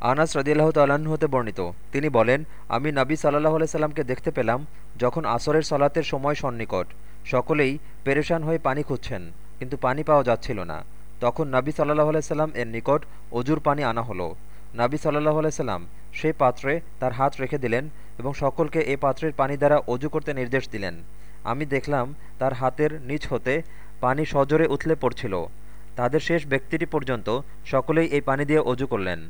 আনাস রদিয়াল্লাহ তাল্লাহ্ন হতে বর্ণিত। তিনি বলেন, আমি নাবী সাল্লাহ সাল্লামকে দেখতে পেলাম যখন আসরের সলাতের সময় সন্নিকট। সকলেই পেরেশান হয়ে পানি খুঁজছেন, কিন্তু পানি পাওয়া যাচ্ছিল না। তখন নাবী সাল্লাহ সাল্লাম এর নিকট অজুর পানি আনা হলো। নাবী সাল্লাহ সাল্লাম সেই পাত্রে তার হাত রেখে দিলেন এবং সকলকে এ পাত্রের পানি দ্বারা অজু করতে নির্দেশ দিলেন। আমি দেখলাম তার হাতের নিচ হতে পানি সজোরে উথলে পড়ছিল। তাদের শেষ ব্যক্তিটি পর্যন্ত সকলেই এই পানি দিয়ে অজু করলেন।